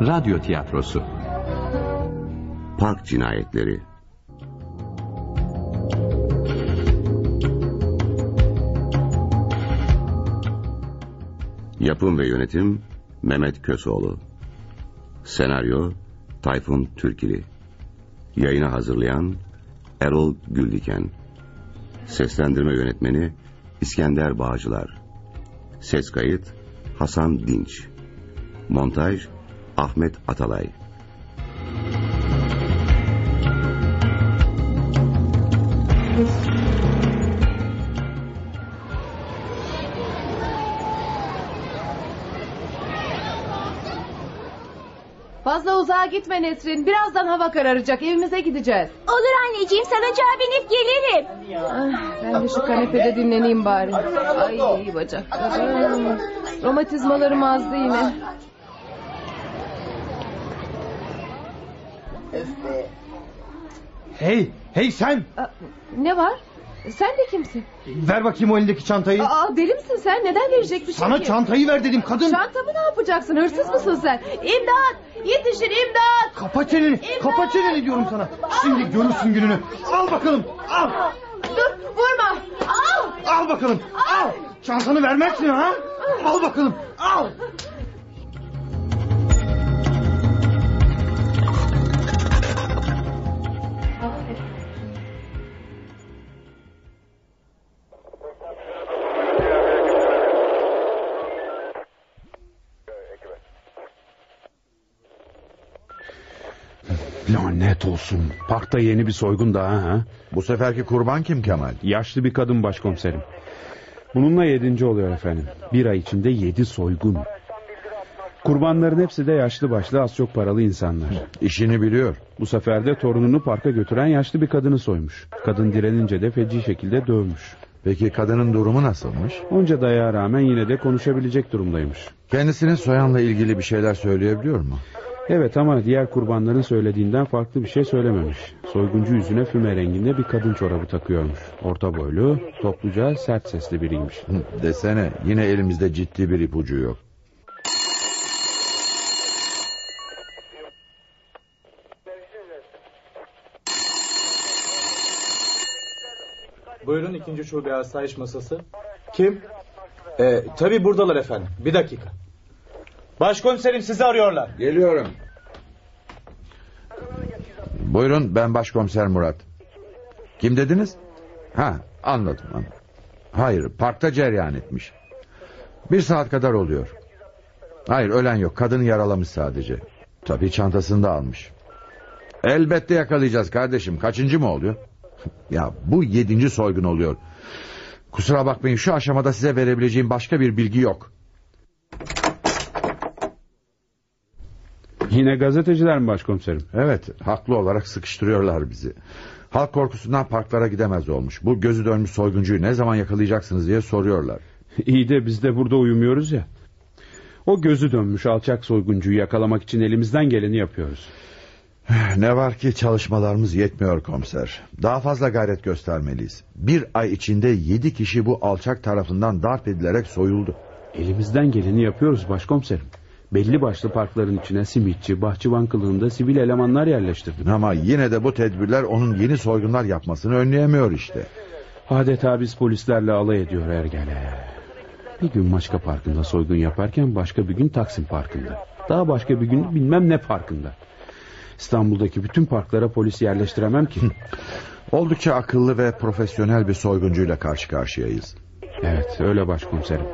Radyo tiyatrosu. Park cinayetleri. Yapım ve yönetim Mehmet Kösoğlu. Senaryo Tayfun Türkili. Yayına hazırlayan Erol Güldiken. Seslendirme yönetmeni İskender Bağcılar. Ses kayıt Hasan Dinç. Montaj Ahmet Atalay. Fazla uzağa gitme Nesrin. Birazdan hava kararacak. Evimize gideceğiz. Olur anneciğim salıncağa binip gelirim. Ah, ben de şu kanepede dinleneyim bari. Ay iyi bacaklarım. Romatizmalarım azdı yine. Hey, hey sen! Aa, ne var? Sen de kimsin? Ver bakayım o elindeki çantayı. Aa, deli misin sen? Neden verecek bir şey Sana ki? çantayı ver dedim kadın. Çantamı ne yapacaksın? Hırsız mısın sen? İmdat! Yetişin imdat! Kapa çeneni, kapa çeneni diyorum sana. Şimdi görürsün gününü. Al bakalım, al. Dur vurma! Al! Al bakalım, al. Çantanı vermezsin ha? Al bakalım, al. Olsun. Parkta yeni bir soygun daha ha. Bu seferki kurban kim Kemal? Yaşlı bir kadın başkomiserim. Bununla yedinci oluyor efendim. Bir ay içinde yedi soygun. Kurbanların hepsi de yaşlı başlı az çok paralı insanlar. İşini biliyor. Bu sefer de torununu parka götüren yaşlı bir kadını soymuş. Kadın direnince de feci şekilde dövmüş. Peki kadının durumu nasılmış? Onca dayağa rağmen yine de konuşabilecek durumdaymış. Kendisinin soyanla ilgili bir şeyler söyleyebiliyor mu? Evet ama diğer kurbanların söylediğinden farklı bir şey söylememiş. Soyguncu yüzüne füme renginde bir kadın çorabı takıyormuş. Orta boylu, topluca, sert sesli biriymiş. Desene yine elimizde ciddi bir ipucu yok. Buyurun ikinci şube asayiş masası. Kim? Ee, tabii buradalar efendim. Bir dakika. Başkomiserim sizi arıyorlar. Geliyorum. Buyurun ben başkomiser Murat. Kim dediniz? Ha anladım. anladım. Hayır parkta cereyan etmiş. Bir saat kadar oluyor. Hayır ölen yok kadını yaralamış sadece. Tabii çantasını da almış. Elbette yakalayacağız kardeşim. Kaçıncı mı oluyor? ya bu yedinci soygun oluyor. Kusura bakmayın şu aşamada size verebileceğim başka bir bilgi yok. Yine gazeteciler mi başkomiserim? Evet haklı olarak sıkıştırıyorlar bizi. Halk korkusundan parklara gidemez olmuş. Bu gözü dönmüş soyguncuyu ne zaman yakalayacaksınız diye soruyorlar. İyi de biz de burada uyumuyoruz ya. O gözü dönmüş alçak soyguncuyu yakalamak için elimizden geleni yapıyoruz. Ne var ki çalışmalarımız yetmiyor komiser. Daha fazla gayret göstermeliyiz. Bir ay içinde yedi kişi bu alçak tarafından darp edilerek soyuldu. Elimizden geleni yapıyoruz başkomiserim. Belli başlı parkların içine simitçi, bahçıvan kılığında sivil elemanlar yerleştirdim. Ama yine de bu tedbirler onun yeni soygunlar yapmasını önleyemiyor işte. Adeta biz polislerle alay ediyor Ergele. Bir gün Maçka Parkı'nda soygun yaparken başka bir gün Taksim Parkı'nda. Daha başka bir gün bilmem ne parkında. İstanbul'daki bütün parklara polis yerleştiremem ki. Oldukça akıllı ve profesyonel bir soyguncuyla karşı karşıyayız. evet öyle başkomiserim.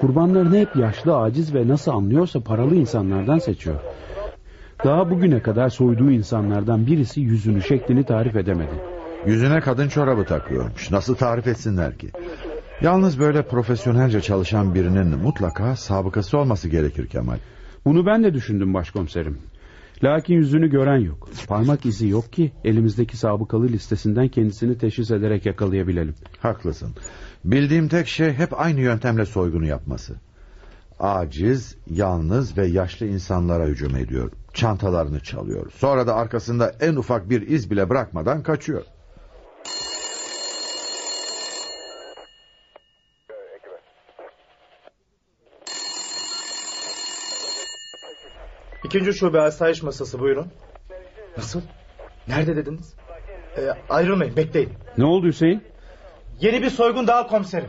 Kurbanlarını hep yaşlı, aciz ve nasıl anlıyorsa paralı insanlardan seçiyor. Daha bugüne kadar soyduğu insanlardan birisi yüzünü, şeklini tarif edemedi. Yüzüne kadın çorabı takıyormuş. Nasıl tarif etsinler ki? Yalnız böyle profesyonelce çalışan birinin mutlaka sabıkası olması gerekir Kemal. Bunu ben de düşündüm başkomiserim. Lakin yüzünü gören yok. Parmak izi yok ki elimizdeki sabıkalı listesinden kendisini teşhis ederek yakalayabilelim. Haklısın. Bildiğim tek şey hep aynı yöntemle soygunu yapması. Aciz, yalnız ve yaşlı insanlara hücum ediyor. Çantalarını çalıyor. Sonra da arkasında en ufak bir iz bile bırakmadan kaçıyor. İkinci şube asayiş masası buyurun. Nasıl? Nerede dediniz? Ee, ayrılmayın bekleyin. Ne oldu Hüseyin? Yeni bir soygun daha komiserim.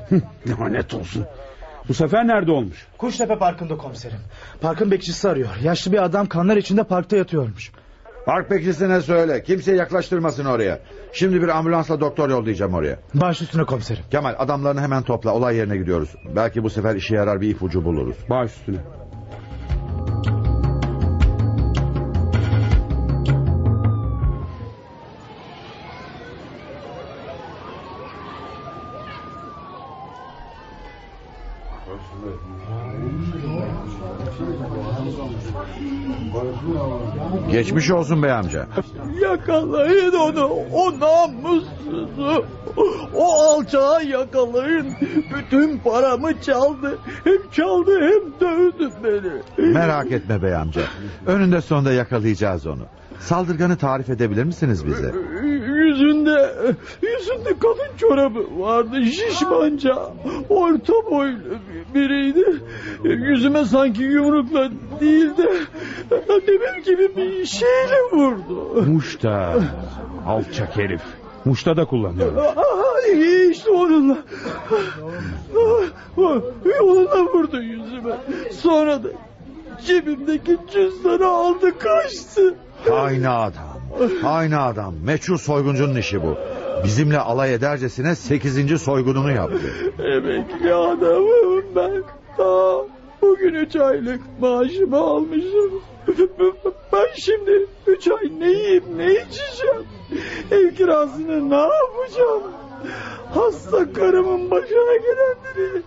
Lanet olsun. Bu sefer nerede olmuş? Kuştepe Parkı'nda komiserim. Parkın bekçisi arıyor. Yaşlı bir adam kanlar içinde parkta yatıyormuş. Park bekçisine söyle. Kimseyi yaklaştırmasın oraya. Şimdi bir ambulansla doktor yollayacağım oraya. Baş üstüne komiserim. Kemal adamlarını hemen topla. Olay yerine gidiyoruz. Belki bu sefer işe yarar bir ipucu buluruz. Baş üstüne. Geçmiş olsun bey amca. Yakalayın onu, o namussuzu. O alçağı yakalayın. Bütün paramı çaldı. Hem çaldı hem dövdü beni. Merak etme bey amca. Önünde sonunda yakalayacağız onu. Saldırganı tarif edebilir misiniz bize? Yüzünde, yüzünde kadın çorabı vardı. Şişmanca, orta boylu biriydi. Yüzüme sanki yumrukla değil de demir gibi bir şeyle vurdu. Muşta. Alçak herif. Muşta da kullanıyor. Aha, işte onunla. Onunla vurdu yüzüme. Sonra da cebimdeki cüzdanı aldı kaçtı. Aynı adam. Aynı adam. Meçhul soyguncunun işi bu. Bizimle alay edercesine sekizinci soygununu yaptı. Emekli adamım ben. Daha bugün üç aylık maaşımı almışım. Ben şimdi üç ay ne yiyip ne içeceğim? Ev kirasını ne yapacağım? Hasta karımın başına gelenleri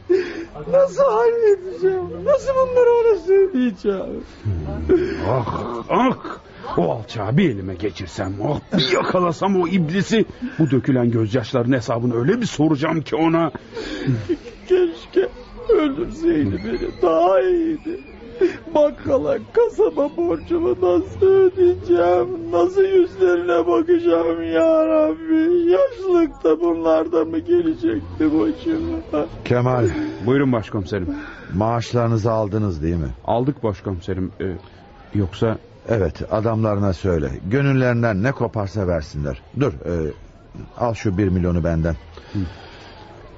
nasıl halledeceğim? Nasıl bunları ona söyleyeceğim? Ah ah. O alçağı bir elime geçirsem, oh, bir yakalasam o iblisi. Bu dökülen gözyaşların hesabını öyle bir soracağım ki ona. Keşke öldürseydi beni daha iyiydi. Bakkala kasaba borcumu nasıl ödeyeceğim? Nasıl yüzlerine bakacağım ya Rabbi? Yaşlıkta bunlar da mı gelecekti başıma? Kemal Buyurun başkomiserim. maaşlarınızı aldınız değil mi? Aldık başkomiserim. Ee, yoksa Evet adamlarına söyle. Gönüllerinden ne koparsa versinler. Dur e, al şu bir milyonu benden.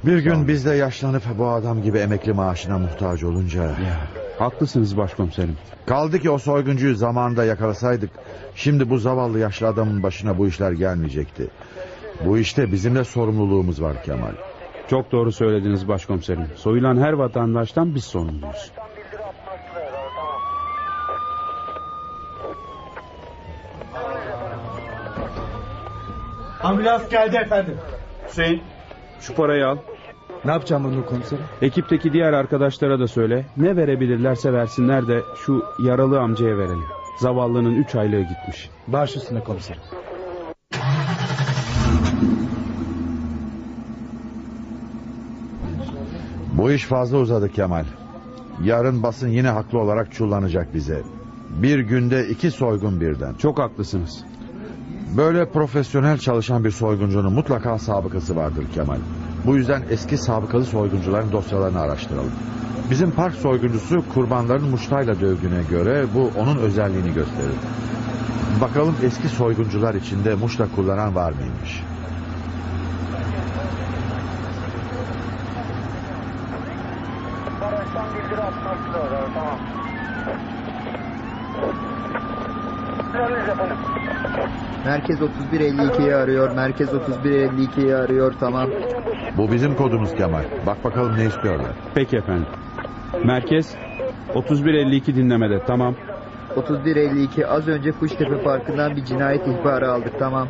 Bir gün biz de yaşlanıp bu adam gibi emekli maaşına muhtaç olunca... haklısınız başkomiserim. Kaldı ki o soyguncuyu zamanında yakalasaydık... ...şimdi bu zavallı yaşlı adamın başına bu işler gelmeyecekti. Bu işte bizim de sorumluluğumuz var Kemal. Çok doğru söylediniz başkomiserim. Soyulan her vatandaştan biz sorumluyuz. Ambulans geldi efendim. Hüseyin şu parayı al. Ne yapacağım bunu komiserim? Ekipteki diğer arkadaşlara da söyle. Ne verebilirlerse versinler de şu yaralı amcaya verelim. Zavallının üç aylığı gitmiş. Baş üstüne komiserim. Bu iş fazla uzadı Kemal. Yarın basın yine haklı olarak çullanacak bize. Bir günde iki soygun birden. Çok haklısınız. Böyle profesyonel çalışan bir soyguncunun mutlaka sabıkası vardır Kemal. Bu yüzden eski sabıkalı soyguncuların dosyalarını araştıralım. Bizim park soyguncusu kurbanların muştayla dövdüğüne göre bu onun özelliğini gösterir. Bakalım eski soyguncular içinde muşta kullanan var mıymış? Merkez 3152'yi arıyor. Merkez 3152'yi arıyor. Tamam. Bu bizim kodumuz Kemal. Bak bakalım ne istiyorlar. Peki efendim. Merkez 3152 dinlemede tamam. 3152 az önce Kuştepe Parkı'ndan bir cinayet ihbarı aldık. Tamam.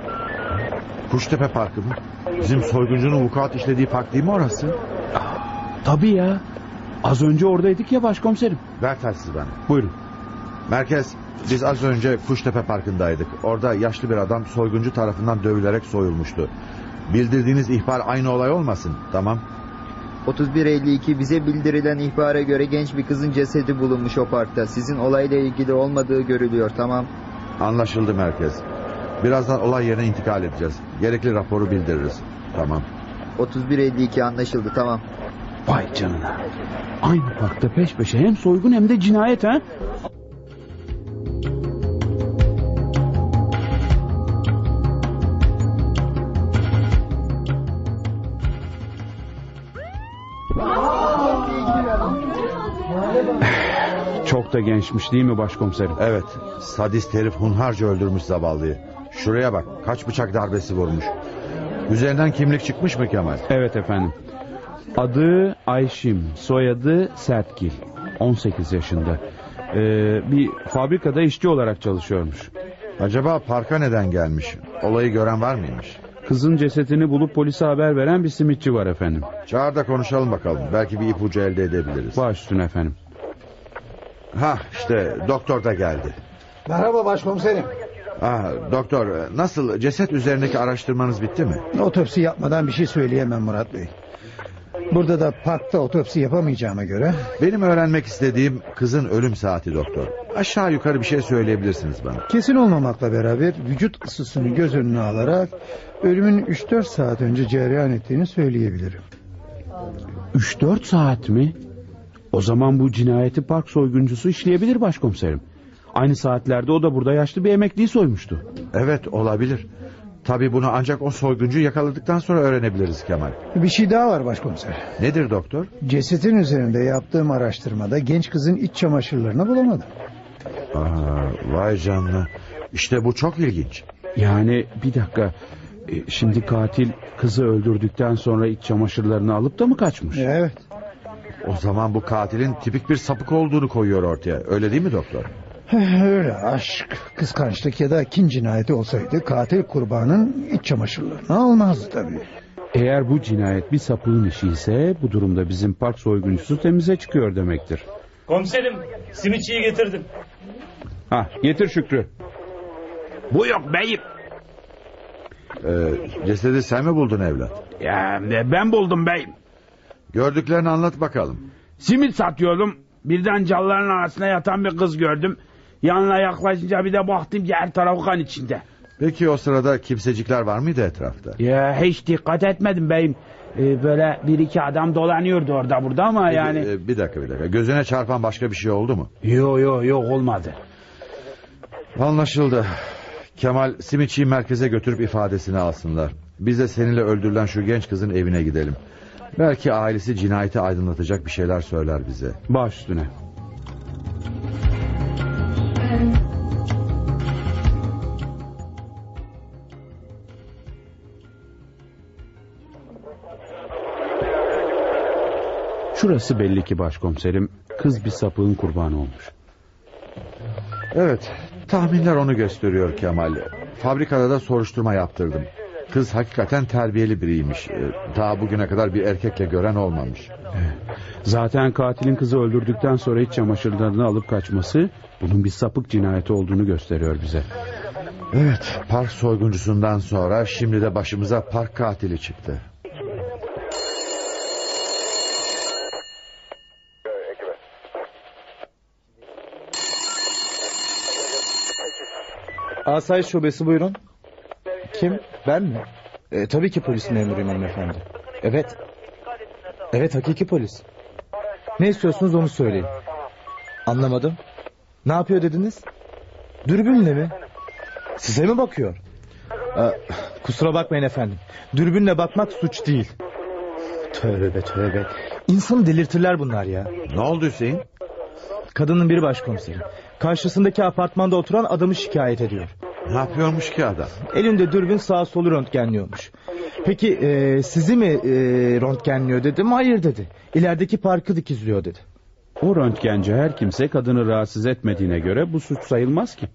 Kuştepe Parkı mı? Bizim soyguncunun vukuat işlediği park değil mi orası? Tabii ya. Az önce oradaydık ya başkomiserim. Ver telsizi bana. Buyurun. Merkez, biz az önce Kuştepe Parkı'ndaydık. Orada yaşlı bir adam soyguncu tarafından dövülerek soyulmuştu. Bildirdiğiniz ihbar aynı olay olmasın, tamam? 3152 bize bildirilen ihbara göre genç bir kızın cesedi bulunmuş o parkta. Sizin olayla ilgili olmadığı görülüyor. Tamam. Anlaşıldı merkez. Birazdan olay yerine intikal edeceğiz. Gerekli raporu bildiririz. Tamam. 3152 anlaşıldı. Tamam. Vay canına. Aynı parkta peş peşe hem soygun hem de cinayet ha? Çok da gençmiş değil mi başkomiserim? Evet sadist herif hunharca öldürmüş zavallıyı. Şuraya bak kaç bıçak darbesi vurmuş. Üzerinden kimlik çıkmış mı Kemal? Evet efendim. Adı Ayşim, soyadı Sertgil. 18 yaşında. Ee, bir fabrikada işçi olarak çalışıyormuş. Acaba parka neden gelmiş? Olayı gören var mıymış? Kızın cesetini bulup polise haber veren bir simitçi var efendim. Çağır da konuşalım bakalım. Belki bir ipucu elde edebiliriz. Baş üstüne efendim. Ha işte doktor da geldi. Merhaba başkomiserim. Ah, doktor nasıl ceset üzerindeki araştırmanız bitti mi? Otopsi yapmadan bir şey söyleyemem Murat Bey. Burada da parkta otopsi yapamayacağıma göre... Benim öğrenmek istediğim kızın ölüm saati doktor. Aşağı yukarı bir şey söyleyebilirsiniz bana. Kesin olmamakla beraber vücut ısısını göz önüne alarak... ...ölümün 3-4 saat önce cereyan ettiğini söyleyebilirim. 3-4 saat mi? O zaman bu cinayeti park soyguncusu işleyebilir başkomiserim. Aynı saatlerde o da burada yaşlı bir emekliyi soymuştu. Evet olabilir. Tabii bunu ancak o soyguncu yakaladıktan sonra öğrenebiliriz Kemal. Bir şey daha var başkomiser. Nedir doktor? Cesetin üzerinde yaptığım araştırmada genç kızın iç çamaşırlarını bulamadım. Aa, vay canına. İşte bu çok ilginç. Yani bir dakika. E, Şimdi katil kızı öldürdükten sonra iç çamaşırlarını alıp da mı kaçmış? Evet. O zaman bu katilin tipik bir sapık olduğunu koyuyor ortaya. Öyle değil mi doktor? Öyle aşk, kıskançlık ya da kin cinayeti olsaydı katil kurbanın iç çamaşırlarını almazdı tabii. Eğer bu cinayet bir sapığın işi ise bu durumda bizim park soyguncusu temize çıkıyor demektir. Komiserim simitçiyi getirdim. Ha getir Şükrü. Bu yok beyim. Ee, cesedi sen mi buldun evlat? Ya ben buldum beyim. Gördüklerini anlat bakalım. Simit satıyordum. Birden çalıların arasında yatan bir kız gördüm. Yanına yaklaşınca bir de baktım ki her tarafı kan içinde. Peki o sırada kimsecikler var mıydı etrafta? Ya hiç dikkat etmedim beyim. Ee, böyle bir iki adam dolanıyordu orada burada ama yani... Ee, bir dakika bir dakika. Gözüne çarpan başka bir şey oldu mu? Yok yok yok olmadı. Anlaşıldı. Kemal simitçiyi merkeze götürüp ifadesini alsınlar. Biz de seninle öldürülen şu genç kızın evine gidelim. Belki ailesi cinayeti aydınlatacak bir şeyler söyler bize. Baş üstüne. Şurası belli ki başkomiserim. Kız bir sapığın kurbanı olmuş. Evet, tahminler onu gösteriyor Kemal. Fabrikada da soruşturma yaptırdım. Kız hakikaten terbiyeli biriymiş. Ee, Daha bugüne kadar bir erkekle gören olmamış. Zaten katilin kızı öldürdükten sonra iç çamaşırlarını alıp kaçması... ...bunun bir sapık cinayeti olduğunu gösteriyor bize. Evet, park soyguncusundan sonra şimdi de başımıza park katili çıktı. Asayiş şubesi buyurun. Kim? Ben mi? E, tabii ki polis memuruyum hanımefendi. Evet. Evet hakiki polis. Ne istiyorsunuz onu söyleyin. Anlamadım. Ne yapıyor dediniz? Dürbünle mi? Size mi bakıyor? Aa, kusura bakmayın efendim. Dürbünle bakmak suç değil. Tövbe tövbe. İnsanı delirtirler bunlar ya. Ne oldu Hüseyin? Kadının biri başkomiserim. Karşısındaki apartmanda oturan adamı şikayet ediyor. Ne yapıyormuş ki adam? Elinde dürbün sağa solu röntgenliyormuş. Peki e, sizi mi e, röntgenliyor dedim. Hayır dedi. İlerideki parkı dikizliyor dedi. O röntgenci her kimse kadını rahatsız etmediğine göre bu suç sayılmaz ki.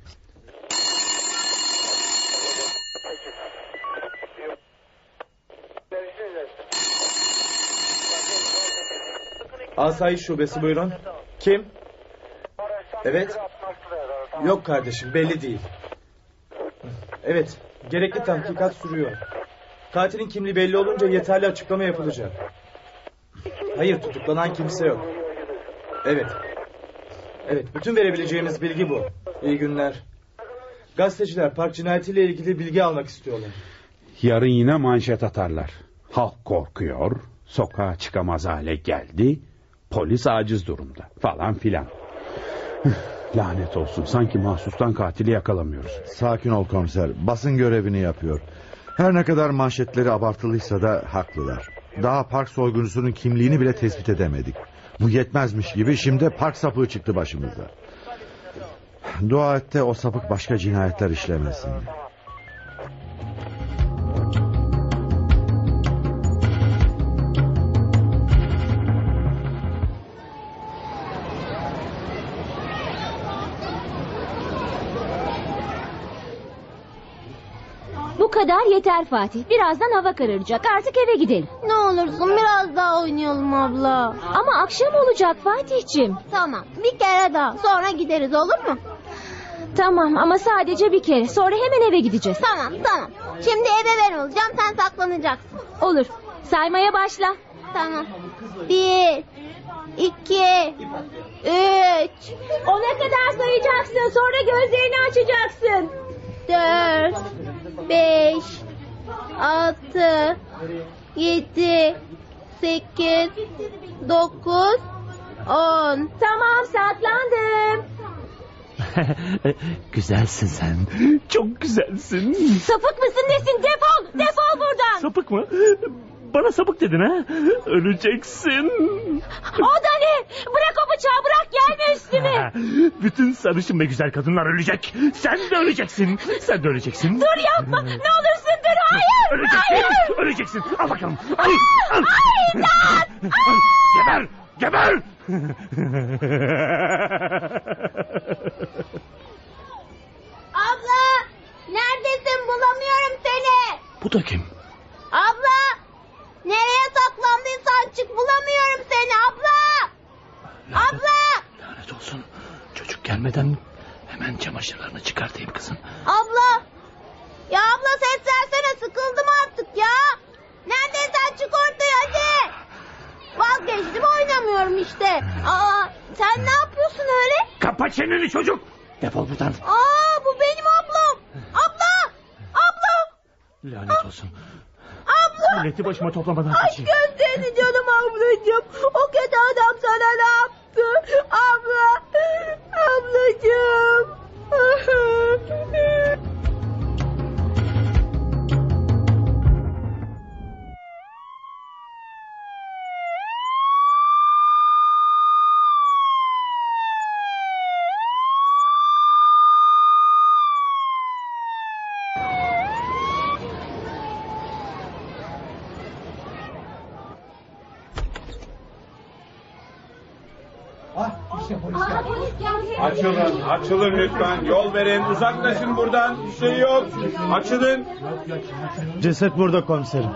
Asayiş şubesi buyurun. Kim? Evet. Yok kardeşim belli değil. Evet gerekli tahkikat sürüyor. Katilin kimliği belli olunca yeterli açıklama yapılacak. Hayır tutuklanan kimse yok. Evet. Evet bütün verebileceğimiz bilgi bu. İyi günler. Gazeteciler park cinayetiyle ilgili bilgi almak istiyorlar. Yarın yine manşet atarlar. Halk korkuyor, sokağa çıkamaz hale geldi, polis aciz durumda falan filan. Lanet olsun sanki mahsustan katili yakalamıyoruz. Sakin ol komiser. Basın görevini yapıyor. Her ne kadar manşetleri abartılıysa da haklılar. daha park soyguncusunun kimliğini bile tespit edemedik. Bu yetmezmiş gibi şimdi park sapığı çıktı başımıza. Dua et de o sapık başka cinayetler işlemesin. Kadar yeter Fatih. Birazdan hava kararacak. Artık eve gidelim. Ne olursun biraz daha oynayalım abla. Ama akşam olacak Fatih'ciğim. Tamam bir kere daha sonra gideriz olur mu? Tamam ama sadece bir kere. Sonra hemen eve gideceğiz. Tamam tamam. Şimdi eve ben olacağım sen saklanacaksın. Olur. Saymaya başla. Tamam. Bir, iki, üç, Ona kadar sayacaksın. Sonra gözlerini açacaksın. dört, beş, altı, yedi, sekiz, dokuz, on. Tamam saklandım. güzelsin sen. Çok güzelsin. Sapık mısın nesin? Defol. Defol buradan. Sapık mı? Bana sapık dedin ha? Öleceksin. O da ne? Bırak o bıçağı bırak gelme Bütün sarışın ve güzel kadınlar ölecek. Sen de öleceksin. Sen de öleceksin. Dur yapma. Ne olursun dur. Hayır. Öleceksin. Hayır. Öleceksin. Al bakalım. Al. Al. Ay. Al. Geber. Geber. Abla neredesin bulamıyorum seni. Bu da kim? Abla nereye saklandıysan çık bulamıyorum seni abla. Abla. Lanet olsun. Çocuk gelmeden hemen çamaşırlarını çıkartayım kızım. Abla. Ya abla ses versene sıkıldım artık ya. Neredeysen çık ortaya hadi. Vazgeçtim oynamıyorum işte. Aa sen ne yapıyorsun öyle? Kapa çeneni çocuk. Defol buradan. Aa bu benim ablam. Abla. Abla. Lanet olsun. Abla. Milleti başıma toplamadan Aç kaçayım. gözlerini canım ablacığım. O kötü adam sana ne yaptı? Abla. Ablacığım. Açılın, açılın lütfen. Yol verin, uzaklaşın buradan. Bir şey yok. Açılın. Ceset burada komiserim.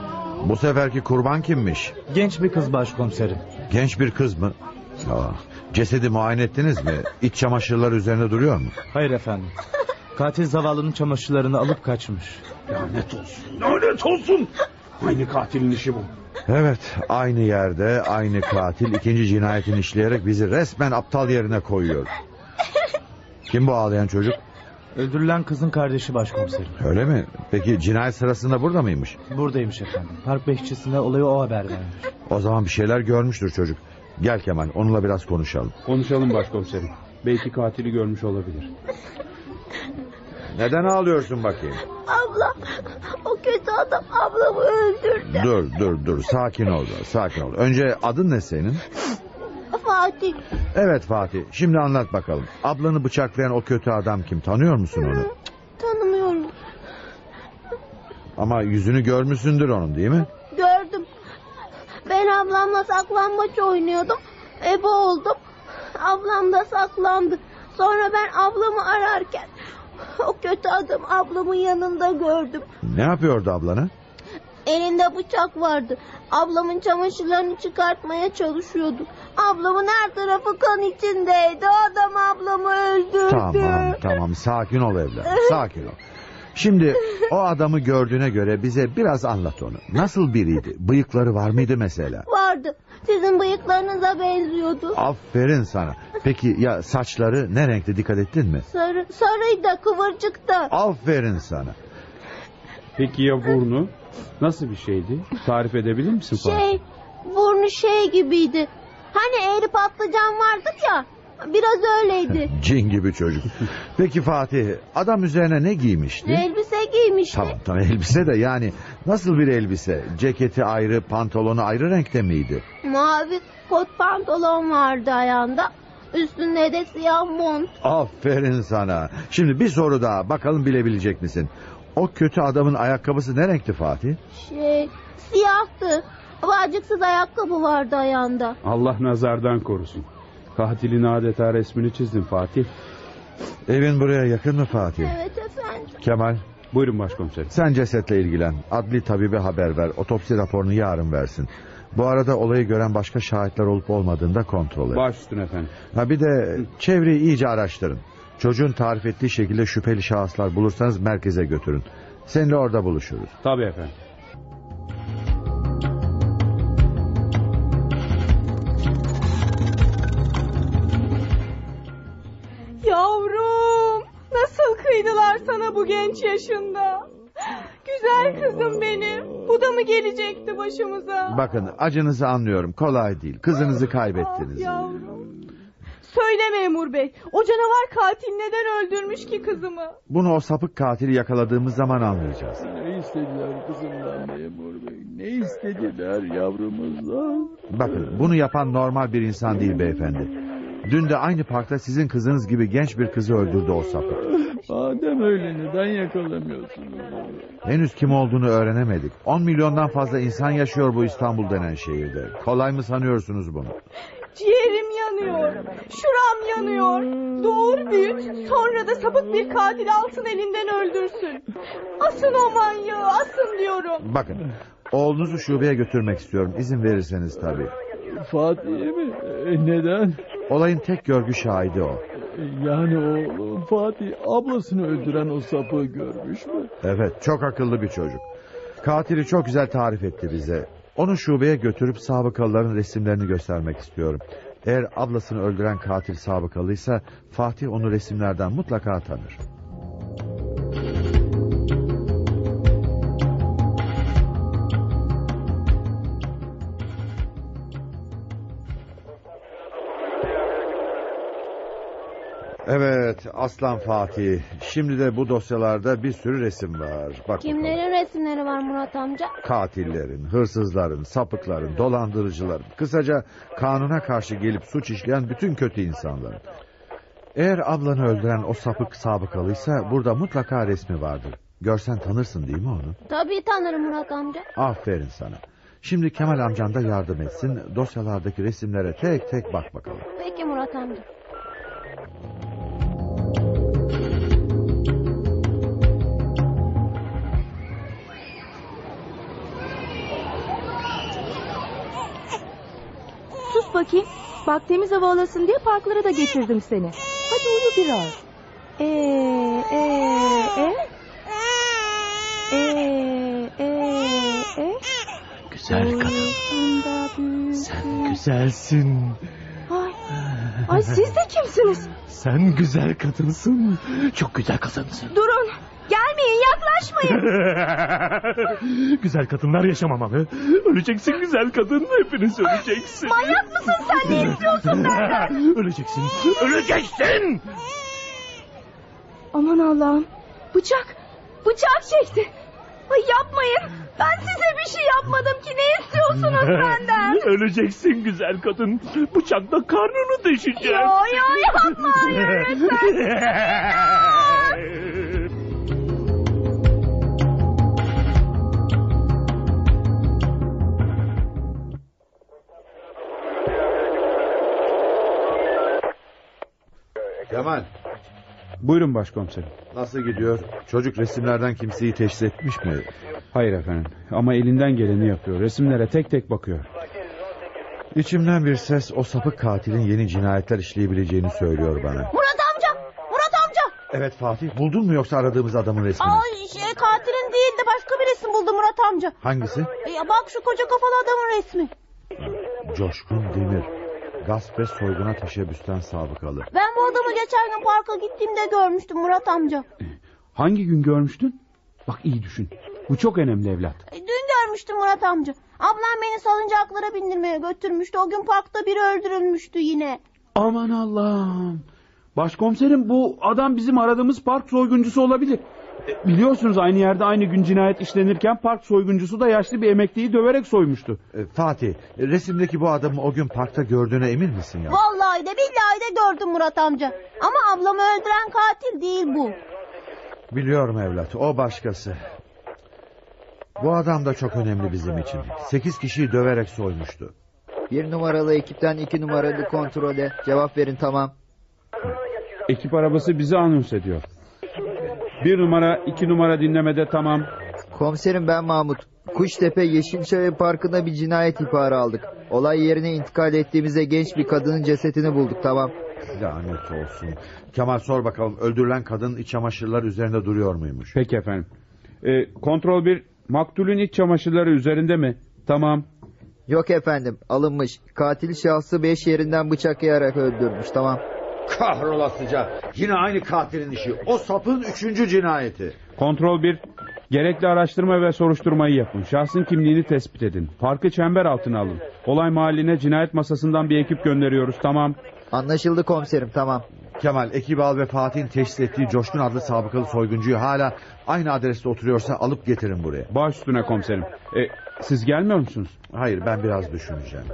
Bu seferki kurban kimmiş? Genç bir kız başkomiserim. Genç bir kız mı? Aa, cesedi muayene ettiniz mi? İç çamaşırları üzerinde duruyor mu? Hayır efendim. Katil zavallının çamaşırlarını alıp kaçmış. Lanet olsun. Lanet olsun. Aynı katilin işi bu. Evet aynı yerde aynı katil ikinci cinayetini işleyerek bizi resmen aptal yerine koyuyor. Kim bu ağlayan çocuk? Öldürülen kızın kardeşi başkomiserim. Öyle mi? Peki cinayet sırasında burada mıymış? Buradaymış efendim. Park bekçisine olayı o haber vermiş. O zaman bir şeyler görmüştür çocuk. Gel Kemal onunla biraz konuşalım. Konuşalım başkomiserim. Belki katili görmüş olabilir. Neden ağlıyorsun bakayım? Abla. O kötü adam ablamı öldürdü. Dur dur dur sakin ol sakin ol. Önce adın ne senin? Fatih. Evet Fatih şimdi anlat bakalım. Ablanı bıçaklayan o kötü adam kim tanıyor musun onu? Tanımıyorum. Ama yüzünü görmüşsündür onun değil mi? Gördüm. Ben ablamla saklambaç oynuyordum. Ebe oldum. Ablam da saklandı. Sonra ben ablamı ararken o kötü adam ablamın yanında gördüm. Ne yapıyordu ablanı? Elinde bıçak vardı. Ablamın çamaşırlarını çıkartmaya çalışıyordu. Ablamın her tarafı kan içindeydi. O adam ablamı öldürdü. Tamam tamam sakin ol evladım sakin ol. Şimdi o adamı gördüğüne göre bize biraz anlat onu. Nasıl biriydi? Bıyıkları var mıydı mesela? Vardı. Sizin bıyıklarınıza benziyordu. Aferin sana. Peki ya saçları ne renkte dikkat ettin mi? Sarı, sarıydı, kıvırcıktı. Aferin sana. Peki ya burnu? Nasıl bir şeydi? Tarif edebilir misin? Şey, burnu şey gibiydi. Hani eğri patlıcan vardır ya. Biraz öyleydi. Cin gibi çocuk. Peki Fatih adam üzerine ne giymişti? Elbise giymişti. Tamam tamam elbise de yani nasıl bir elbise? Ceketi ayrı, pantolonu ayrı renkte miydi? Mavi kot pantolon vardı ayağında. Üstünde de siyah mont. Aferin sana. Şimdi bir soru daha bakalım bilebilecek misin? O kötü adamın ayakkabısı ne renkti Fatih? Şey siyahtı. Bağcıksız ayakkabı vardı ayağında. Allah nazardan korusun. Katilin adeta resmini çizdim Fatih. Evin buraya yakın mı Fatih? Evet efendim. Kemal Buyurun başkomiserim. sen cesetle ilgilen. Adli tabibe haber ver. Otopsi raporunu yarın versin. Bu arada olayı gören başka şahitler olup olmadığını da kontrol et. Baş üstüne efendim. Ha bir de çevreyi iyice araştırın. Çocuğun tarif ettiği şekilde şüpheli şahıslar bulursanız merkeze götürün. Seninle orada buluşuruz. Tabii efendim. Nasıl kıydılar sana bu genç yaşında? Güzel kızım benim. Bu da mı gelecekti başımıza? Bakın acınızı anlıyorum. Kolay değil. Kızınızı kaybettiniz. Yavrum. Söyle memur bey. O canavar katil neden öldürmüş ki kızımı? Bunu o sapık katili yakaladığımız zaman anlayacağız. Ne istediler kızımdan memur bey? Ne istediler yavrumuzdan? Bakın bunu yapan normal bir insan değil beyefendi. Dün de aynı parkta sizin kızınız gibi genç bir kızı öldürdü o sapık. Madem öyle neden yakalamıyorsunuz? Henüz kim olduğunu öğrenemedik. 10 milyondan fazla insan yaşıyor bu İstanbul denen şehirde. Kolay mı sanıyorsunuz bunu? Ciğerim yanıyor. Şuram yanıyor. Doğur büyüt. Sonra da sapık bir katil alsın elinden öldürsün. Asın o manyağı asın diyorum. Bakın oğlunuzu şubeye götürmek istiyorum. İzin verirseniz tabii. Fatih'e mi? E, neden? Olayın tek görgü şahidi o. Yani oğlum Fatih ablasını öldüren o sapığı görmüş mü? Evet çok akıllı bir çocuk. Katili çok güzel tarif etti bize. Onu şubeye götürüp sabıkalıların resimlerini göstermek istiyorum. Eğer ablasını öldüren katil sabıkalıysa Fatih onu resimlerden mutlaka tanır. Evet Aslan Fatih. Şimdi de bu dosyalarda bir sürü resim var. Bak bakalım. Kimlerin resimleri var Murat amca? Katillerin, hırsızların, sapıkların, dolandırıcıların, kısaca kanuna karşı gelip suç işleyen bütün kötü insanların. Eğer ablanı öldüren o sapık sabıkalıysa burada mutlaka resmi vardır. Görsen tanırsın değil mi onu? Tabii tanırım Murat amca. Aferin sana. Şimdi Kemal amcan da yardım etsin. Dosyalardaki resimlere tek tek bak bakalım. Peki Murat amca. Bakayım. Bak temiz hava alasın diye parklara da getirdim seni. Hadi uyu biraz. Ee, ee, ee. Ee, ee, ee. Güzel kadın. Büyüsün. Güzelsin. Ay, ay siz de kimsiniz? Sen güzel kadınsın. Çok güzel kadınsın. Durun. Yaklaşmayın. güzel kadınlar yaşamamalı. Öleceksin güzel kadın. Hepiniz öleceksin. Manyak mısın sen? Ne istiyorsun benden? öleceksin. Öleceksin. Aman Allah'ım. Bıçak. Bıçak çekti. Ay yapmayın. Ben size bir şey yapmadım ki. Ne istiyorsunuz benden? Öleceksin güzel kadın. Bıçakla karnını deşecek. Yo yo yapma. Hayır lütfen. Kemal Buyurun başkomiserim. nasıl gidiyor? Çocuk resimlerden kimseyi teşhis etmiş mi? Hayır efendim. Ama elinden geleni yapıyor. Resimlere tek tek bakıyor. İçimden bir ses o sapık katilin yeni cinayetler işleyebileceğini söylüyor bana. Murat amca! Murat amca! Evet Fatih buldun mu yoksa aradığımız adamın resmini? Ay şey katilin değil de başka bir resim buldum Murat amca. Hangisi? Ya bak şu koca kafalı adamın resmi. Coşkun Demir. Gasp ve soyguna teşebbüsten sabıkalı. Ben geçen gün parka gittiğimde görmüştüm Murat amca. Hangi gün görmüştün? Bak iyi düşün. Bu çok önemli evlat. E, Dün görmüştüm Murat amca. Ablam beni salıncaklara bindirmeye götürmüştü. O gün parkta biri öldürülmüştü yine. Aman Allah'ım. Başkomiserim bu adam bizim aradığımız park soyguncusu olabilir. Biliyorsunuz aynı yerde aynı gün cinayet işlenirken park soyguncusu da yaşlı bir emekliyi döverek soymuştu. E, Fatih, resimdeki bu adamı o gün parkta gördüğüne emin misin ya? Vallahi de billahi de gördüm Murat amca. Ama ablamı öldüren katil değil bu. Biliyorum evlat, o başkası. Bu adam da çok önemli bizim için. Sekiz kişiyi döverek soymuştu. Bir numaralı ekipten iki numaralı kontrole. Cevap verin tamam. Ekip arabası bizi anons ediyor. Bir numara, iki numara dinlemede tamam. Komiserim ben Mahmut. Kuştepe Yeşilçay Parkı'nda bir cinayet ihbarı aldık. Olay yerine intikal ettiğimizde genç bir kadının cesetini bulduk tamam. Lanet olsun. Kemal sor bakalım öldürülen kadın iç çamaşırlar üzerinde duruyor muymuş? Peki efendim. E, kontrol bir, maktulün iç çamaşırları üzerinde mi? Tamam. Yok efendim alınmış. Katil şahsı beş yerinden bıçaklayarak öldürmüş tamam. Kahrolasıca. Yine aynı katilin işi. O sapın üçüncü cinayeti. Kontrol bir, gerekli araştırma ve soruşturmayı yapın. Şahsın kimliğini tespit edin. Parkı çember altına alın. Olay mahalline cinayet masasından bir ekip gönderiyoruz. Tamam. Anlaşıldı komiserim tamam. Kemal ekibi al ve Fatih'in teşhis ettiği Coşkun adlı sabıkalı soyguncuyu hala aynı adreste oturuyorsa alıp getirin buraya. Baş üstüne komiserim. E, siz gelmiyor musunuz? Hayır ben biraz düşüneceğim.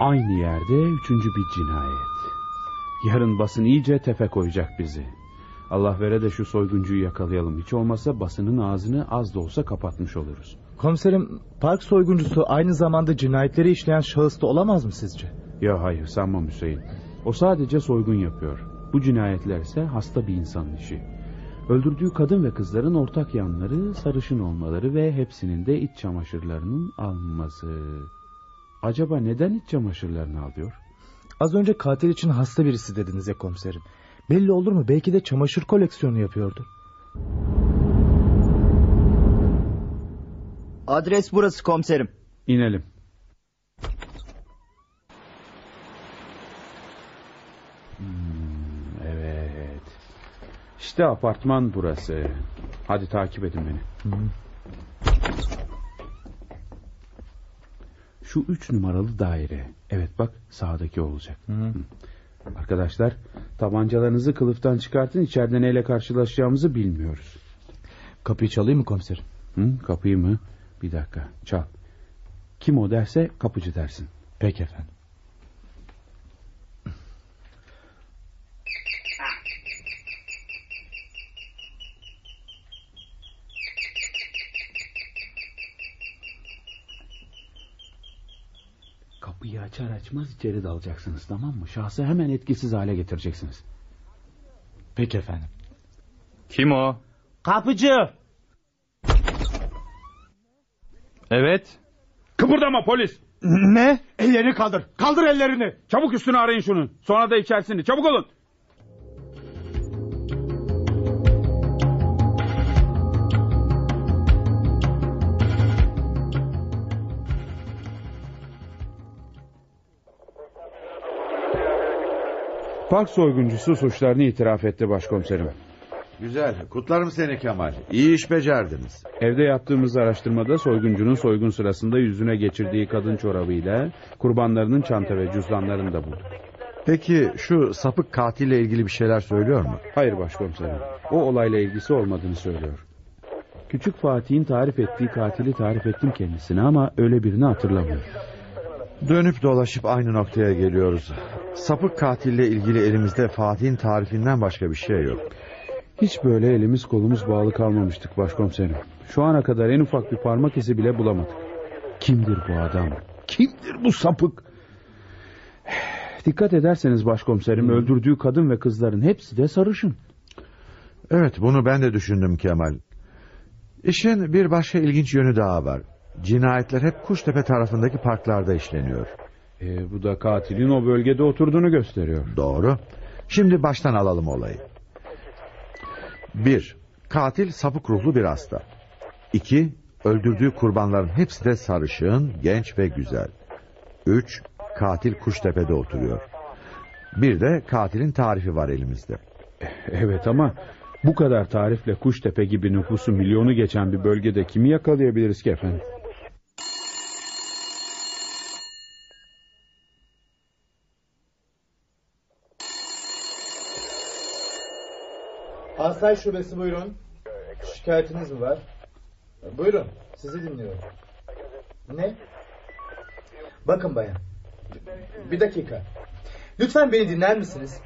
Aynı yerde üçüncü bir cinayet. Yarın basın iyice tefe koyacak bizi. Allah vere de şu soyguncuyu yakalayalım. Hiç olmazsa basının ağzını az da olsa kapatmış oluruz. Komiserim park soyguncusu aynı zamanda cinayetleri işleyen şahıs da olamaz mı sizce? Ya hayır sanmam Hüseyin. O sadece soygun yapıyor. Bu cinayetler ise hasta bir insanın işi. Öldürdüğü kadın ve kızların ortak yanları sarışın olmaları ve hepsinin de iç çamaşırlarının alınması. Acaba neden iç çamaşırlarını alıyor? Az önce katil için hasta birisi dediniz ya komiserim. Belli olur mu belki de çamaşır koleksiyonu yapıyordu. Adres burası komiserim. İnelim. Hmm, evet. İşte apartman burası. Hadi takip edin beni. Şu üç numaralı daire. Evet bak sağdaki olacak. Hı. Arkadaşlar tabancalarınızı kılıftan çıkartın. İçeride neyle karşılaşacağımızı bilmiyoruz. Kapıyı çalayım mı komiserim? Hı, kapıyı mı? Bir dakika çal. Kim o derse kapıcı dersin. Peki efendim. Açar açmaz içeri dalacaksınız tamam mı? Şahsı hemen etkisiz hale getireceksiniz. Peki efendim. Kim o? Kapıcı. Evet. Kıpırdama polis. Ne? Ellerini kaldır. Kaldır ellerini. Çabuk üstünü arayın şunun. Sonra da içerisini. Çabuk olun. Park soyguncusu suçlarını itiraf etti başkomiserim. Güzel. Kutlarım seni Kemal. İyi iş becerdiniz. Evde yaptığımız araştırmada soyguncunun soygun sırasında yüzüne geçirdiği kadın çorabıyla kurbanlarının çanta ve cüzdanlarını da bulduk. Peki şu sapık katille ilgili bir şeyler söylüyor mu? Hayır başkomiserim. O olayla ilgisi olmadığını söylüyor. Küçük Fatih'in tarif ettiği katili tarif ettim kendisine ama öyle birini hatırlamıyor. Dönüp dolaşıp aynı noktaya geliyoruz. Sapık katille ilgili elimizde Fatih'in tarifinden başka bir şey yok. Hiç böyle elimiz kolumuz bağlı kalmamıştık başkomiserim. Şu ana kadar en ufak bir parmak izi bile bulamadık. Kimdir bu adam? Kimdir bu sapık? Dikkat ederseniz başkomiserim öldürdüğü kadın ve kızların hepsi de sarışın. Evet bunu ben de düşündüm Kemal. İşin bir başka ilginç yönü daha var. Cinayetler hep Kuştepe tarafındaki parklarda işleniyor. E, bu da katilin o bölgede oturduğunu gösteriyor. Doğru. Şimdi baştan alalım olayı. Bir, katil sapık ruhlu bir hasta. İki, öldürdüğü kurbanların hepsi de sarışın, genç ve güzel. Üç, katil Kuştepe'de oturuyor. Bir de katilin tarifi var elimizde. Evet ama bu kadar tarifle Kuştepe gibi nüfusu milyonu geçen bir bölgede kimi yakalayabiliriz ki efendim? Asay şubesi buyurun. Şikayetiniz mi var? Buyurun sizi dinliyorum. Ne? Bakın bayan. Bir dakika. Lütfen beni dinler misiniz?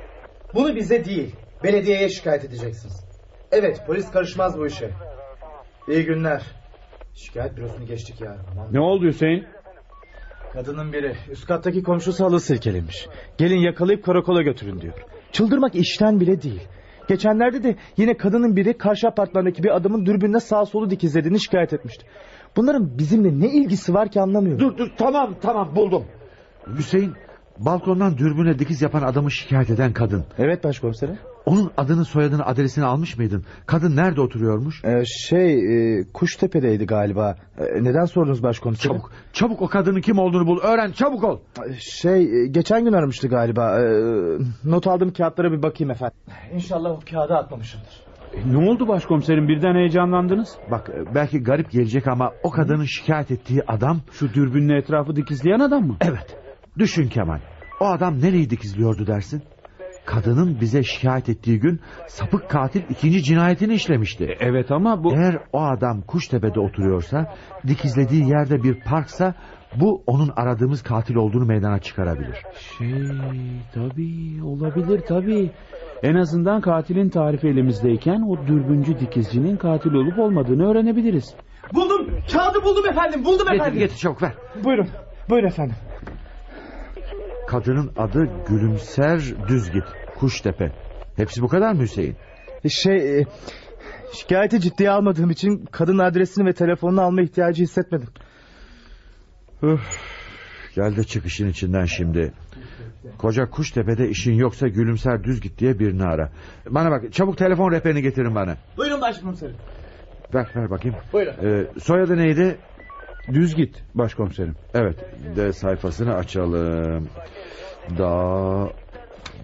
Bunu bize değil, belediyeye şikayet edeceksiniz. Evet, polis karışmaz bu işe. İyi günler. Şikayet bürosunu geçtik ya. Aman. Ne oldu Hüseyin? Kadının biri üst kattaki komşusu halı silkelemiş. Gelin yakalayıp karakola götürün diyor. Çıldırmak işten bile değil. Geçenlerde de yine kadının biri karşı apartmandaki bir adamın dürbünle sağ solu dikizlediğini şikayet etmişti. Bunların bizimle ne ilgisi var ki anlamıyorum. Dur dur tamam tamam buldum. Hüseyin balkondan dürbüne dikiz yapan adamı şikayet eden kadın. Evet başkomiserim. Onun adını soyadını adresini almış mıydın? Kadın nerede oturuyormuş? Ee, şey e, Kuştepe'deydi galiba. Ee, neden sordunuz başkomiserim? Çabuk çabuk o kadının kim olduğunu bul öğren çabuk ol. Şey e, geçen gün aramıştı galiba. Ee, not aldığım kağıtlara bir bakayım efendim. İnşallah o kağıdı atmamışımdır. E, ne oldu başkomiserim birden heyecanlandınız? Bak e, belki garip gelecek ama o kadının şikayet ettiği adam... Şu dürbünle etrafı dikizleyen adam mı? Evet. Düşün Kemal. O adam nereyi dikizliyordu dersin? Kadının bize şikayet ettiği gün sapık katil ikinci cinayetini işlemişti. Evet ama bu... Eğer o adam Kuştepe'de oturuyorsa, dikizlediği yerde bir parksa bu onun aradığımız katil olduğunu meydana çıkarabilir. Şey tabii olabilir tabii. En azından katilin tarifi elimizdeyken o dürbüncü dikizcinin katil olup olmadığını öğrenebiliriz. Buldum. Kağıdı buldum efendim. Buldum Getir efendim. getir çabuk ver. Buyurun. Buyurun efendim. Kadının adı Gülümser Düzgit. Kuştepe. Hepsi bu kadar mı Hüseyin? Şey e, şikayeti ciddiye almadığım için kadın adresini ve telefonunu alma ihtiyacı hissetmedim. Üf, gel de çık işin içinden şimdi. Koca Kuştepe'de işin yoksa Gülümser Düzgit diye birini ara. Bana bak çabuk telefon rehberini getirin bana. Buyurun başkomiserim. Ver ver bakayım. Buyurun. Ee, soyadı neydi? Düz git başkomiserim. Evet de sayfasını açalım. Da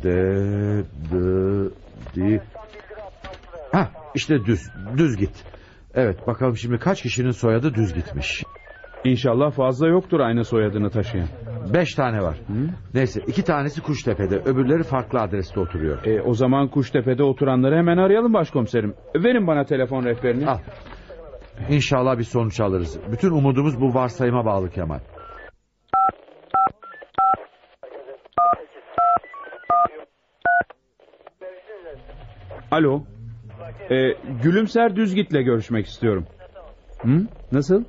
de d di Ha işte düz düz git. Evet bakalım şimdi kaç kişinin soyadı düz gitmiş. İnşallah fazla yoktur aynı soyadını taşıyan. Beş tane var. Neyse iki tanesi Kuştepe'de öbürleri farklı adreste oturuyor. E, o zaman Kuştepe'de oturanları hemen arayalım başkomiserim. Verin bana telefon rehberini. Al. İnşallah bir sonuç alırız. Bütün umudumuz bu varsayıma bağlı Kemal. Alo. E, Gülümser Düzgit'le görüşmek istiyorum. Hı? Nasıl?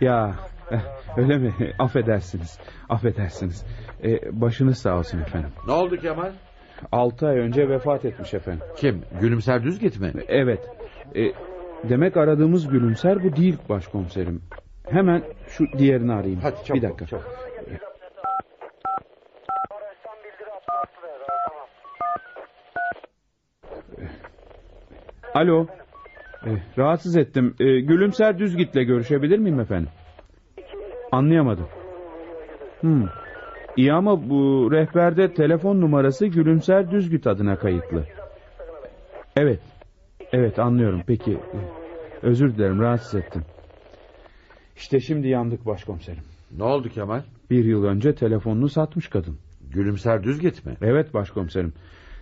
Ya eh, öyle mi? Affedersiniz. Affedersiniz. E, başınız sağ olsun efendim. Ne oldu Kemal? Altı ay önce vefat etmiş efendim. Kim? Gülümser Düzgit mi? Evet. E, demek aradığımız Gülümser bu değil başkomiserim. Hemen şu diğerini arayayım. Hadi çabuk Bir dakika. çabuk. Alo. E, rahatsız ettim. E, Gülümser Düzgit'le görüşebilir miyim efendim? Anlayamadım. Hmm. İyi ama bu rehberde telefon numarası Gülümser Düzgüt adına kayıtlı. Evet. Evet anlıyorum. Peki. Özür dilerim rahatsız ettim. İşte şimdi yandık başkomiserim. Ne oldu Kemal? Bir yıl önce telefonunu satmış kadın. Gülümser Düzgit mi? Evet başkomiserim.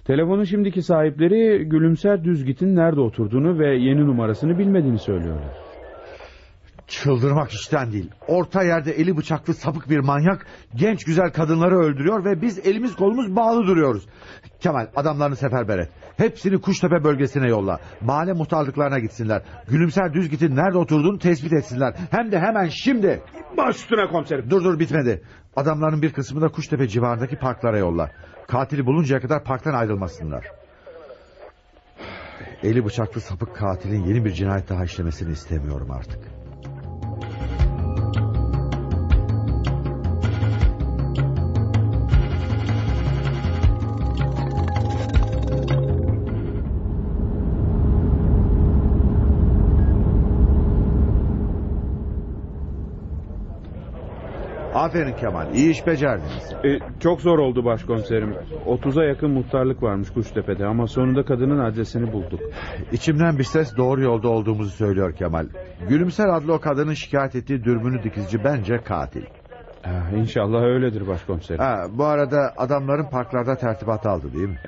Telefonun şimdiki sahipleri Gülümser Düzgit'in nerede oturduğunu ve yeni numarasını bilmediğini söylüyorlar. Çıldırmak işten değil. Orta yerde eli bıçaklı sapık bir manyak genç güzel kadınları öldürüyor ve biz elimiz kolumuz bağlı duruyoruz. Kemal adamlarını seferber et. Hepsini Kuştepe bölgesine yolla. Mahalle muhtarlıklarına gitsinler. Gülümser Düzgit'in nerede oturduğunu tespit etsinler. Hem de hemen şimdi. Baş üstüne komiserim. Dur dur bitmedi. Adamların bir kısmını da Kuştepe civarındaki parklara yolla. Katili buluncaya kadar parktan ayrılmasınlar. Eli bıçaklı sapık katilin yeni bir cinayet daha işlemesini istemiyorum artık. Aferin Kemal iyi iş becerdiniz. E, çok zor oldu başkomiserim. 30'a yakın muhtarlık varmış Kuştepe'de ama sonunda kadının adresini bulduk. İçimden bir ses doğru yolda olduğumuzu söylüyor Kemal. Gülümser adlı o kadının şikayet ettiği dürbünü dikizci bence katil. Ha, inşallah öyledir başkomiserim. Ha, bu arada adamların parklarda tertibat aldı değil mi?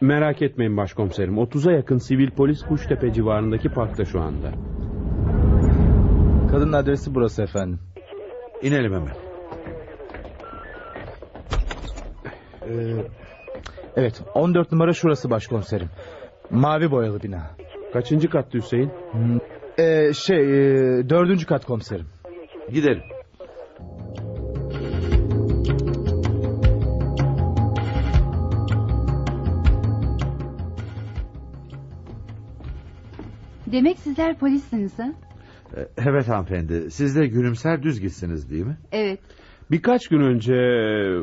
Merak etmeyin başkomiserim. 30'a yakın sivil polis Kuştepe civarındaki parkta şu anda. Kadının adresi burası efendim. İnelim hemen. Ee, evet 14 numara şurası başkomiserim. Mavi boyalı bina. Kaçıncı katta Hüseyin? Ee, şey e, dördüncü kat komiserim. Gidelim. Demek sizler polissiniz ha? Ee, Evet hanımefendi siz de gülümser düz gitsiniz değil mi? Evet. Birkaç gün önce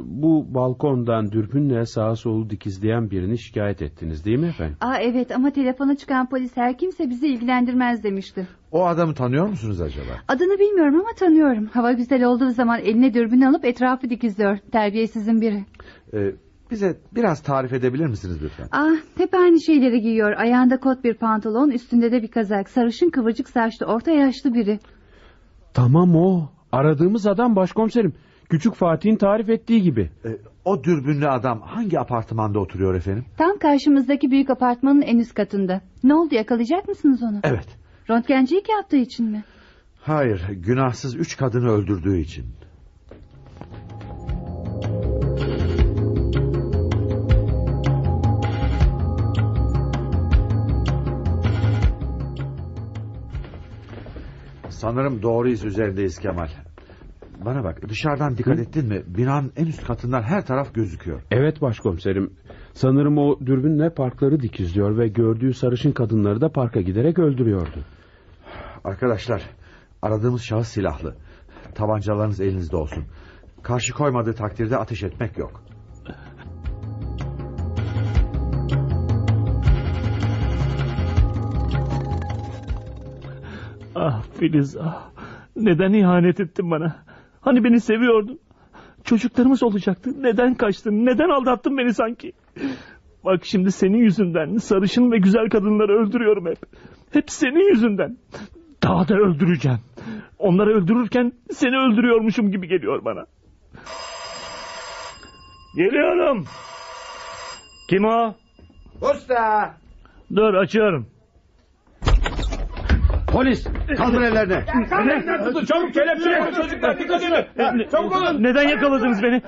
bu balkondan dürbünle sağa solu dikizleyen birini şikayet ettiniz değil mi efendim? Aa evet ama telefona çıkan polis her kimse bizi ilgilendirmez demişti. O adamı tanıyor musunuz acaba? Adını bilmiyorum ama tanıyorum. Hava güzel olduğu zaman eline dürbün alıp etrafı dikizliyor. Terbiyesizin biri. Ee, bize biraz tarif edebilir misiniz lütfen? Ah hep aynı şeyleri giyiyor. Ayağında kot bir pantolon üstünde de bir kazak. Sarışın kıvırcık saçlı orta yaşlı biri. Tamam o. Aradığımız adam başkomiserim. Küçük Fatih'in tarif ettiği gibi. Ee, o dürbünlü adam hangi apartmanda oturuyor efendim? Tam karşımızdaki büyük apartmanın en üst katında. Ne oldu yakalayacak mısınız onu? Evet. Röntgencilik yaptığı için mi? Hayır günahsız üç kadını öldürdüğü için. Sanırım doğru iz üzerindeyiz Kemal. Bana bak dışarıdan dikkat ettin mi? Binanın en üst katından her taraf gözüküyor. Evet başkomiserim. Sanırım o dürbünle parkları dikizliyor ve gördüğü sarışın kadınları da parka giderek öldürüyordu. Arkadaşlar aradığımız şahıs silahlı. Tabancalarınız elinizde olsun. Karşı koymadığı takdirde ateş etmek yok. Ah Filiz ah. Neden ihanet ettin bana? Hani beni seviyordun. Çocuklarımız olacaktı. Neden kaçtın? Neden aldattın beni sanki? Bak şimdi senin yüzünden sarışın ve güzel kadınları öldürüyorum hep. Hep senin yüzünden. Daha da öldüreceğim. Onları öldürürken seni öldürüyormuşum gibi geliyor bana. Geliyorum. Kim o? Usta! Dur açıyorum. Polis! Kaldır ellerini! Çabuk kelepçeye çocuklar dikkat edin. Çabuk olun. Neden yakaladınız beni?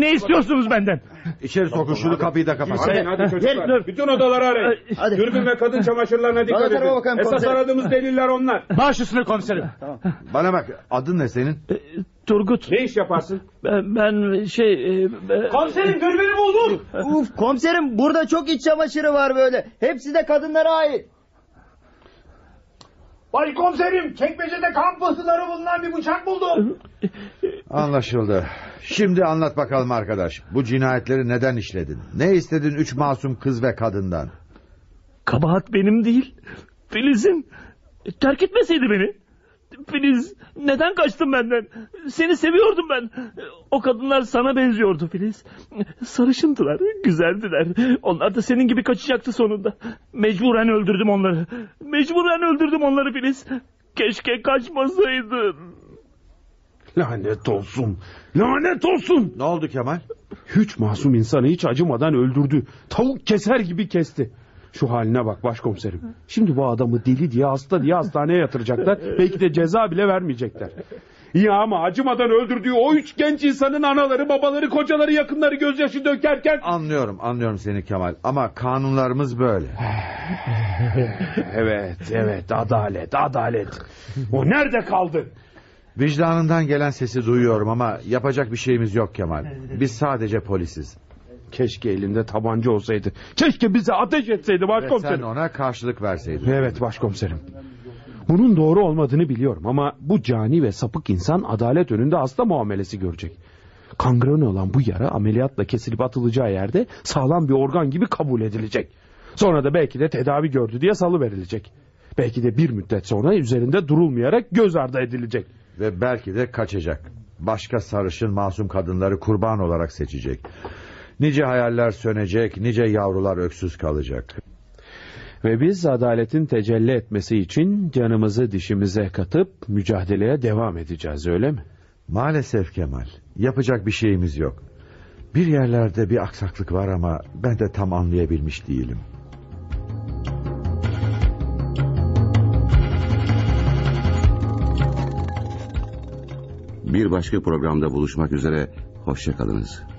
Ne istiyorsunuz benden? İçeri sokun şunu kapıyı da kapat. Hadi, hadi çocuklar. Bütün odaları arayın. Hadi. Dürbün ve kadın çamaşırlarına dikkat edin. Esas komiserim. aradığımız deliller onlar. Baş üstüne komiserim. Bana bak adın ne senin? Turgut. Ne iş yaparsın? Ben, ben şey... E, e, Komiserim dürbünü buldum. Uf komiserim burada çok iç çamaşırı var böyle. Hepsi de kadınlara ait. Başkomiserim çekmecede kan pıhtıları bulunan bir bıçak buldum. Anlaşıldı. Şimdi anlat bakalım arkadaş. Bu cinayetleri neden işledin? Ne istedin üç masum kız ve kadından? Kabahat benim değil. Filiz'in. Terk etmeseydi beni. Filiz neden kaçtın benden? Seni seviyordum ben. O kadınlar sana benziyordu Filiz. Sarışındılar, güzeldiler. Onlar da senin gibi kaçacaktı sonunda. Mecburen öldürdüm onları. Mecburen öldürdüm onları Filiz. Keşke kaçmasaydın. Lanet olsun. Lanet olsun. Ne oldu Kemal? Üç masum insanı hiç acımadan öldürdü. Tavuk keser gibi kesti. Şu haline bak başkomiserim. Şimdi bu adamı deli diye hasta diye hastaneye yatıracaklar. Belki de ceza bile vermeyecekler. Ya ama acımadan öldürdüğü o üç genç insanın anaları, babaları, kocaları, yakınları gözyaşı dökerken... Anlıyorum, anlıyorum seni Kemal. Ama kanunlarımız böyle. evet, evet, adalet, adalet. O nerede kaldı? Vicdanından gelen sesi duyuyorum ama yapacak bir şeyimiz yok Kemal. Biz sadece polisiz. Keşke elinde tabanca olsaydı. Keşke bize ateş etseydi Ve sen başkomiserim. ona karşılık verseydin. Evet başkomiserim. Bunun doğru olmadığını biliyorum ama bu cani ve sapık insan adalet önünde hasta muamelesi görecek. Kangren olan bu yara ameliyatla kesilip atılacağı yerde sağlam bir organ gibi kabul edilecek. Sonra da belki de tedavi gördü diye salı verilecek. Belki de bir müddet sonra üzerinde durulmayarak göz ardı edilecek. Ve belki de kaçacak. başka sarışın masum kadınları kurban olarak seçecek. Nice hayaller sönecek, nice yavrular öksüz kalacak. Ve biz adaletin tecelli etmesi için canımızı dişimize katıp mücadeleye devam edeceğiz öyle mi? Maalesef Kemal, yapacak bir şeyimiz yok. Bir yerlerde bir aksaklık var ama ben de tam anlayabilmiş değilim. Bir başka programda buluşmak üzere, hoşçakalınız.